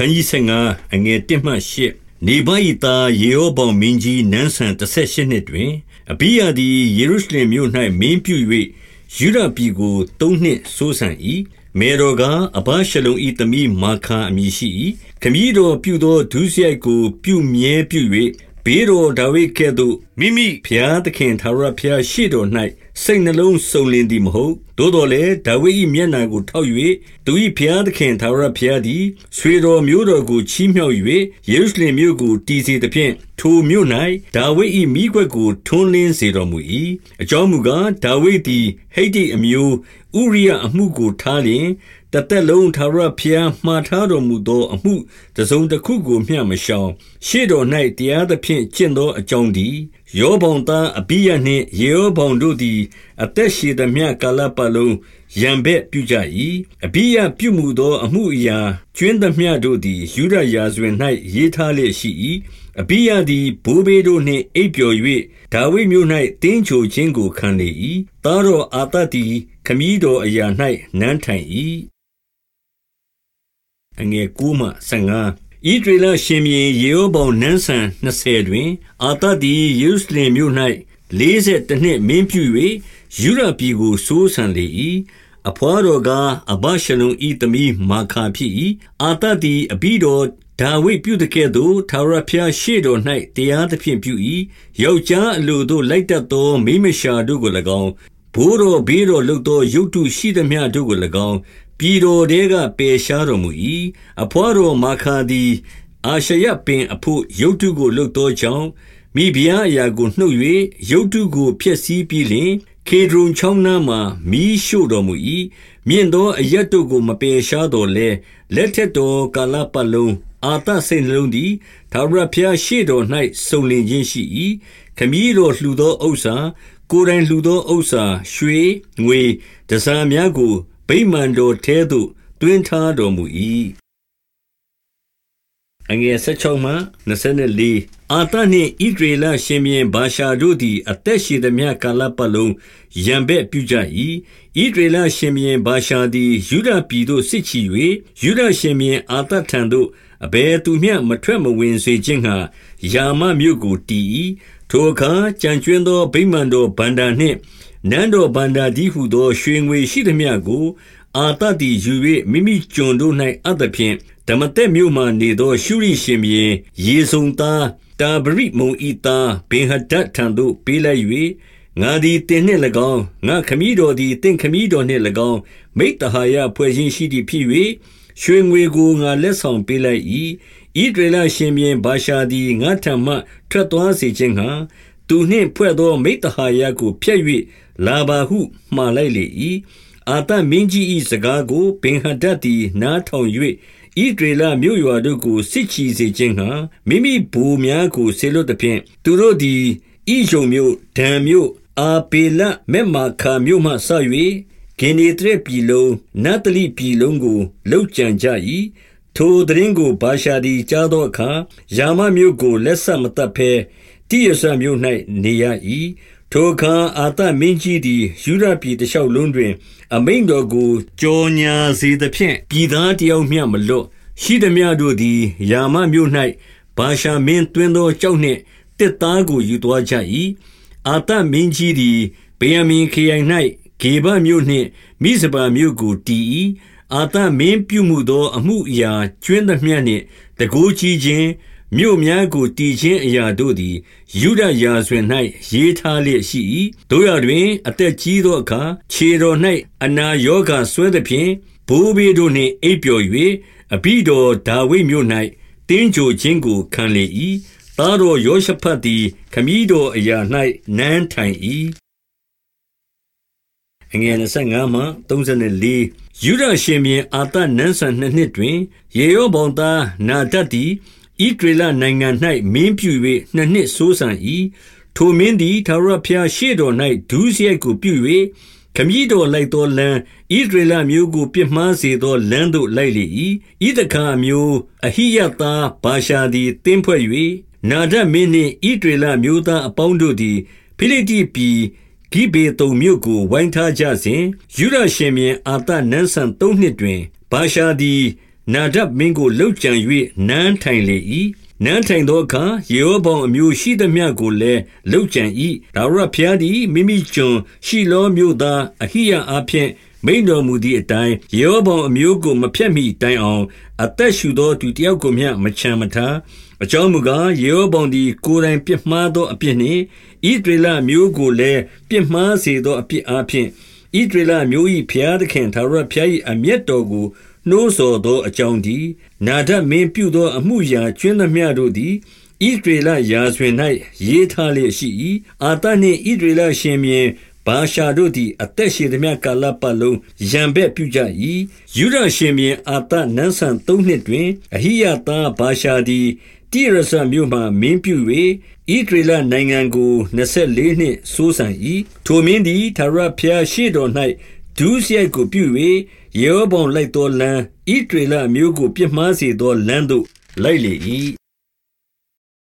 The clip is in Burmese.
ခန်းကြီး15အငယ်1မှ8နေဘဤသားယေဟောဘောင်မင်းကြီးနန်းဆန်18နှစ်တွင်အဘိယသည်ယေရုရှလင်မြို့၌မင်းပြု၍ယူဒပြည်ကို၃နှစ်ဆိုးဆန်၏မေရောကအဘရှလုံဤသမီးမာခာအမည်ရှိ၏ခမည်းတော်ပြုသောဒုစရိုက်ကိုပြုမြဲပြု၍ ဘေးတော်ဒါဝိဒ်ကဲ့သို့ မိမိဖျားသခင်သာရဖျားရှိတော်၌စိတ်နှလုံးစုံလင်သည်မဟုတ် သို့တော်လည်း ဒါဝိဒ်၏မျက်နှာကိုထောက်၍သူ၏ဖျားသခင်သာရဖျားသည် ဆွေတော်မျိုးတော်ကို ချီးမြှောက်၍ယေရုရှလင်မြို့ကို တည်စေသဖြင့် ထိုမြို့၌ဒါဝိဒ်၏မိခွက်ကို ထွန်းလင်းစေတော်မူ၏အကြောင်းမူကား ဒါဝိဒ်သည် ဟိတ်တိအမျိုး ဥရိယအမှုကိုထားလျင် တသက်လုံးထာဝရဘုရားမှားထားတော်မူသောအမှုတစုံတစ်ခုကိုမျှမရှောင်ရှေ့တော်၌တရားသဖြင့်ကျင့်သောအကြောင်းသည်ယောဘုံသားအပိယနှင့်ယေဟောဘုံတို့သည် အသက်ရှည်သမျှကာလပတ်လုံးရံဘက်ပြုကြ၏အပိယပြုမှုသောအမှုအရာကျွင်းသမျှတို့သည်ယူဒရာဇဝင်၌ရေးထားလျက်ရှိ၏အပိယသည်ဘိုးဘေးတို့နှင့်အိပ်ပျော်၍ဒါဝိဒ်မြို့၌တင်းချိုခြင်းကိုခံလေ၏သားတော်အာသသည်ခမည်းတော်အရာ၌နန်းထိုင်၏ အငယ်9မှ15ဣဒရေလရှင်မြေယေဟောဘောင်နန်းဆန်20တွင် အာသသည်ယေရုရှလင်မြို့၌40နှစ်မင်းပြု၍ယူရပြည်ကိုစိုးစံလေ၏အဖွားတော်ကအဘရှလုံဤသမီးမာခါဖြစ်၏အာသသည်အဘိတော်ဒါဝိဒ်ပြုတကဲ့သို့ထာဝရဘုရားရှေ့တော်၌တရားသဖြင့်ပြု၏ယောက်ျားအလိုသို့လိုက်တတ်သောမိမရှာတို့ကို၎င်းဘိုးတော်ဘေးတော်လှုပ်သောရုတ်တုရှိသမျှတို့ကို၎င်း ပြည်တော်ထဲကပယ်ရှားတော်မူ၏အဖွားတော်မာခါသည် အာရှရပင်အဖို့ရုတ်တုကိုလှုပ်သောကြောင့်မိဖုရားအရာကိုနှုတ်၍ရုတ်တုကိုဖျက်ဆီးပြီးလျှင်ကေဒရုန်ချောင်းနားမှမီးရှို့တော်မူ၏မြင့်သောအရက်တို့ကိုမပယ်ရှားတော်လဲလက်ထက်တော်ကာလပတ်လုံးအာသစိတ်နှလုံးသည်သာရဘုရားရှေ့တော်၌စုံလင်ခြင်းရှိ၏ခမည်းတော်လှူသောဥစ္စာကိုယ်တိုင်လှူသောဥစ္စာရွှေငွေတစားများကို ဗိမာန်တော်ထဲသို့တွင်ထားတော်မူ၏အငယ်16မှ24အာသနှင့်ဣဒရေလရှင်မြင်းဘာရှာတို့သည် အသက်ရှိသမျှကာလပတ်လုံးရံဘက်ပြုကြ၏ဣဒရေလရှင်မြင်းဘာရှာသည်ယူဒပြည်သို့ စစ်ချီ၍ယူဒရှင်မြင်းအာသထံသို့ အဘယ်သူမျှ မထွက်မဝင်စေခြင်းငှာယာမမြို့ကို တည်၏ထိုအခါကြံကျွင်းသော ဗိမာန်တော်ဗန္ဒာနှင့် နန်းတော်ဗန္ဒာဒီဟုသော ရွှေငွေရှိသမျှကို အာတသည်ယူ၍မိမိကျွန်တို့၌အပ်သဖြင့်ဓမ္မတက်မြို့မှနေသော ရှုရိရှင်မြေရေစုံသား တာဗရိမုံဤသားဘင်ဟဒတ်ထံသို့ ပေးလိုက်၍ငါသည်တင်နှင့်၎င်း ငါခမည်းတော်သည်တင့်ခမည်းတော်နှင့်၎င်း မိတ္တဟာယဖွဲ့ခြင်းရှိသည်ဖြစ်၍ရွှေငွေကို ငါလက်ဆောင်ပေးလိုက်၏ဣဒရလရှင်ဘင်ဘာရှာသည် ငါထံမှ ထွက်သွားစေခြင်းဟံသူနှင့်ဖွဲ့သော မိတ္တဟာယကို ဖျက်၍ လာပါဟုမှားလိုက်လေ၏အာတမင်းကြီး၏စကားကိုဘင်ဟဒတ်သည်နားထောင်၍ဣဒရေလမြို့ရွာတို့ကိုစစ်ချီစေခြင်းဟံမိမိဘူများကိုဆေလွတ်သည်ဖြင့်သူတို့သည်ဣယုံမြို့ဒံမြို့အာပေလမေမာခာမြို့မှဆ၍ဂင်နေတရပြည်လုံးနတ်တလိပြည်လုံးကိုလှုပ်ကြံကြ၏ထိုသတင်းကိုဘာရှာသည်ကြားသောအခါယာမမြို့ကိုလက်ဆက်မတတ်ဘဲတိရဆမြို့၌နေရ၏ ထိုအခါ အာသမင်းကြီးသည်ယူရပြည်တလျှောက်လုံးတွင် အမိန်တော်ကို ကြော်ညာစေသဖြင့် ပြည်သားတယောက်မျှမလွတ် ရှိသည်များတို့သည်ယာမမြို့၌ဘာရှာမင်းတွင်သောကြောက်နှင့်တစ်သားကို ယူသွားကြ၏အာသမင်းကြီးသည်ဗေယမင်ခရိုင်၌ဂေဘမြို့နှင့် မိဇပါမြို့ကို တည်၏အာသမင်းပြုမှုသော အမှုအရာကျွင်းသမျှနှင့်တကိုးကြီးခြင်း မြို့များကို တည်ခြင်းအရာတို့သည် ယုဒရာဇဝင်၌ရေးထားလျက်ရှိ၏တို့ရတွင် အသက်ကြီးသောအခါ ခြေတော်၌အနာရောဂါဆွဲသဖြင့် ဘိုးဘေးတို့နှင့် အိပ်ပျော်၍အဘိတော်ဒါဝိဒ်မြို့၌တင်းကြိုခြင်းကို ခံလေ၏သားတော်ယောရှဖတ်သည် ခမည်းတော်အရာ၌နန်းထိုင်၏အငယ်25မှ34ယူဒရှင်မြေအာတနန်းဆန်နှစ်နှစ်တွင် ယေရောဗောင်သား နာဒတ်သည် ဣဒရေလနိုင်ငံ၌မင်းပြု၍နှစ်နှစ်စိုးစံ၏ထိုမင်းသည်သာရဖျားရှေ့တော်၌ဒုစရိုက်ကိုပြု၍ခမည်းတော်လိုက်သောလမ်းဣဒရေလမျိုးကိုပြစ်မှားစေသောလမ်းသို့လိုက်လေ၏ဣဒခါမျိုးအဟိယသားဘာရှာသည်တင်းဖွဲ့၍နာဒမင်းနှင့်ဣဒရေလမျိုးသားအပေါင်းတို့သည်ဖိလိတိပြည်ဂိဘေတုံမြို့ကိုဝိုင်းထားကြစဉ်ယူရရှင်မြင်အာတနန်းဆန်၃နှစ်တွင်ဘာရှာသည် နာဒပ်မင်းကိုလှုပ်ကြံ၍နန်းထိုင်လေ၏နန်းထိုင်သောအခါယေဟောဗောင်အမျိုးရှိသမျှကိုလည်းလှုပ်ကြံ၏ဒါဝရဖျားသည်မိမိကျွန်ရှိလောမျိုးသားအဟိယအားဖြင့်မိန်တော်မူသည့်အတိုင်းယေဟောဗောင်အမျိုးကိုမဖြတ်မိတိုင်အောင်အသက်ရှူသောသူတယောက်ကိုမျှမချမ်းမထားအကြောင်းမူကားယေဟောဗောင်သည်ကိုယ်တိုင်ပြစ်မှားသောအပြစ်နှင့်ဣဒရေလမျိုးကိုလည်းပြစ်မှားစေသောအပြစ်အားဖြင့်ဣဒရေလမျိုး၏ဖျားသခင်သာရဖျား၏အမျက်တော်ကို နှိုးဆော်သောအကြောင်းသည်နာဒမင်းပြုသောအမှုရာကျွင်းသမျှတို့သည်ဣဒရေလရာဇဝင်၌ရေးထားလျက်ရှိ၏အာတနှင့်ဣဒရေလရှင်မြင်းဘာရှာတို့သည်အသက်ရှင်သမျှကာလပတ်လုံးရံဘက်ပြုကြ၏ယူဒရှင်မြင်းအာတနန်းဆန်၃နှစ်တွင်အဟိယသားဘာရှာသည်တိရဇမြို့မှမင်းပြု၍ဣဒရေလနိုင်ငံကို24နှစ်စိုးစံ၏ထိုမင်းသည်သာရဖျားရှိတော်၌ဒုစရိုက်ကိုပြု၍ ယေဟောဗောင်လိုက်သောလမ်းဣဒရေလမျိုးကို ပြစ်မှားစေသောလမ်းသို့ လိုက်လေ၏